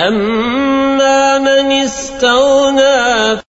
أما من استغنى